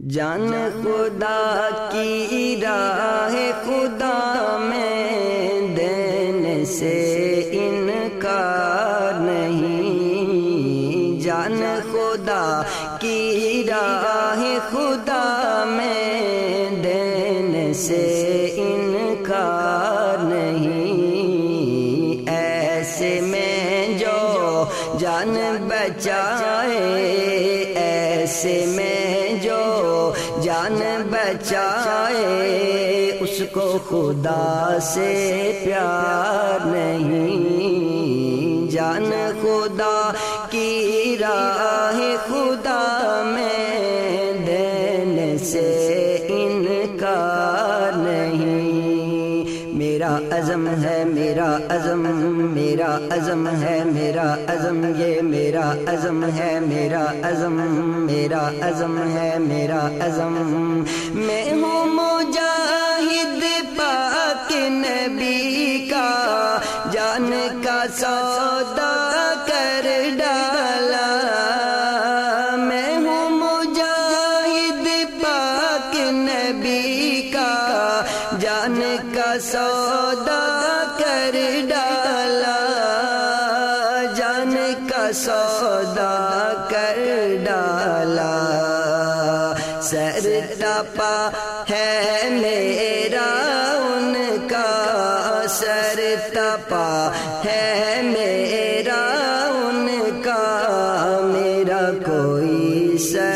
جان خدا کی راہ خدا میں دینے سے انکار نہیں۔ جان خدا کی راہ خدا میں دینے سے انکار نہیں۔ ایسے میں جو جان بچائے، ایسے میں جان بچائے اس کو خدا سے پیار نہیں۔ جان خدا کی راہ خدا میرا عزم ہے، میرا عزم میرا عزم ہے، میرا عزم، یہ میرا عزم ہے، میرا عزم میرا عزم ہے، میرا عزم۔ میں ہوں مجاہد پاک نبی کا، جان کا سودا کر ڈالا۔ میں ہوں مجاہد پاک نبی کا سودا کر ڈالا، جان کا سودا کر ڈالا۔ سر تپا ہے میرا، ان کا سر تپا ہے میرا، ان کا میرا کوئی سروکار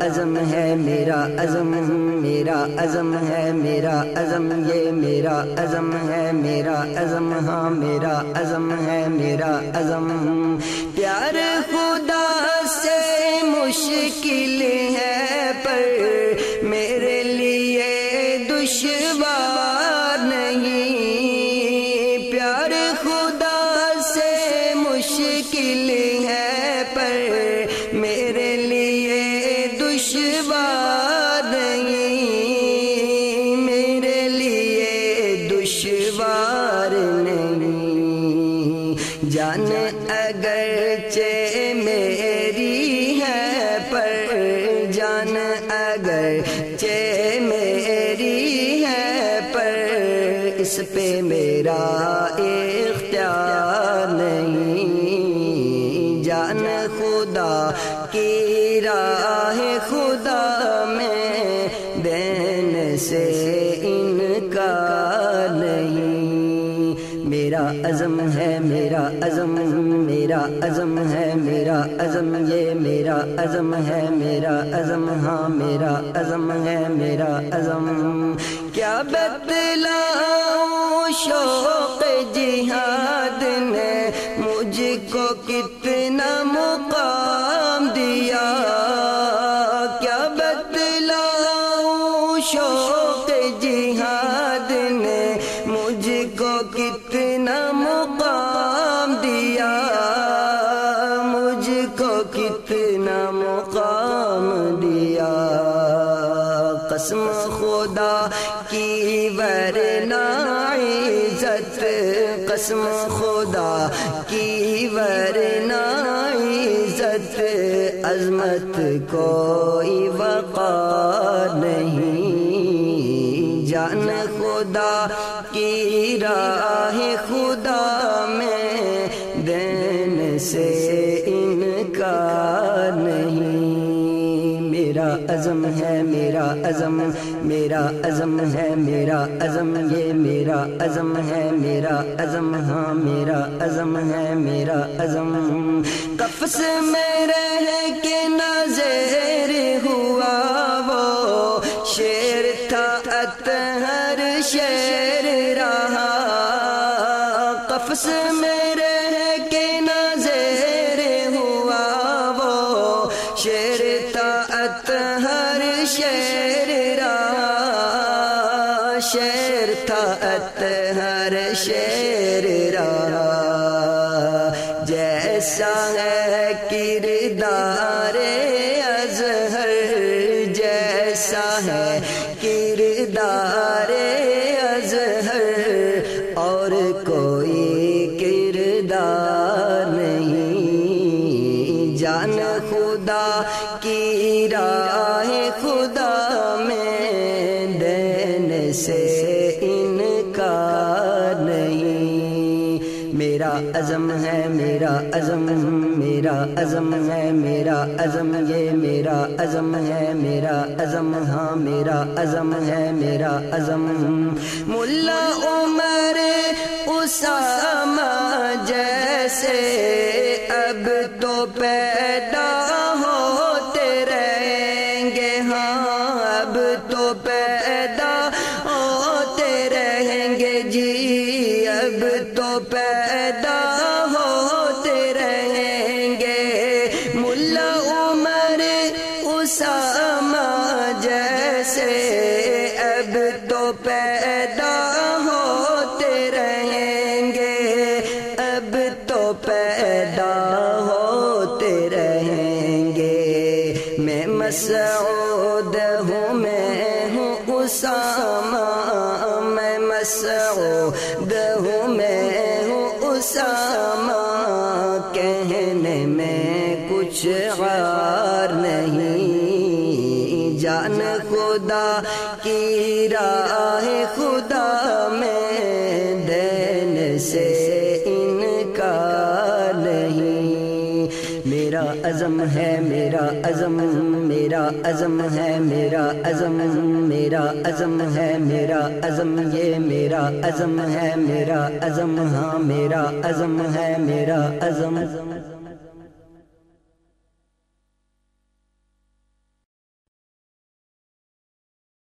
عزم ہے میرا عزم میرا عزم ہے، میرا عزم، یہ میرا عزم ہے، میرا عزم ہاں میرا عزم ہے، میرا عزم۔ پیار خدا سے مشکل ہے، پر میرے لیے دشوار نہیں۔ پیار خدا سے مشکل دشوار نہیں۔ جان اگرچہ میری ہے، پر جان اگرچہ میری ہے، پر اس پہ میرا اختیار نہیں۔ جان خدا کی راہ خدا میں دینے سے انکار میرا عزم ہے، میرا عزم میرا عزم ہے، میرا عزم، یہ میرا عزم ہے، میرا عزم ہاں میرا عزم ہے، میرا عزم۔ کیا بتلاؤں شوق جہاد نے مجھ کو کتنا مقام دیا؟ کیا بتلاؤں شوق کتنا مقام دیا، قسم خدا کی، ورنہ عزت، قسم خدا کی، ورنہ عزت، عظمت کوئی وقار نہیں۔ جان خدا کی، راہ خدا میں دین سے عزم ہے میرا عزم میرا عزم ہے، میرا عزم، یہ میرا عزم ہے، میرا عزم ہاں میرا عزم ہے، میرا عزم۔ قفس میں رہ کے نظر ہوا وہ شیر تھا اتہر شیر رہا۔ قفس میں شیر تھا اتہر شیر رہا جیسا ہے کردار ازہر جیسا ہے کردار ازہر اور کوئی کردار نہیں، جان خدا کی راہ خدا میں دین سے عزم ہے میرا عزم میرا عزم ہے میرا عزم، یہ میرا عزم ہے، میرا عزم ہاں میرا عزم ہے، میرا عزم۔ ملا عمر اسامہ جیسے اب تو پیدا تو پیدا ہوتے رہیں گے۔ میں مسعود ہوں، میں ہوں اسامہ، میں مسعود ہوں، میں ہوں اسامہ۔ کہنے میں کچھ غار نہیں، جان خدا کی راہ عزم ہے میرا عزم میرا عزم ہے، میرا عزم میرا عزم ہے، میرا عزم، یہ میرا عزم ہے، میرا عزم ہاں میرا عزم ہے، میرا عزم۔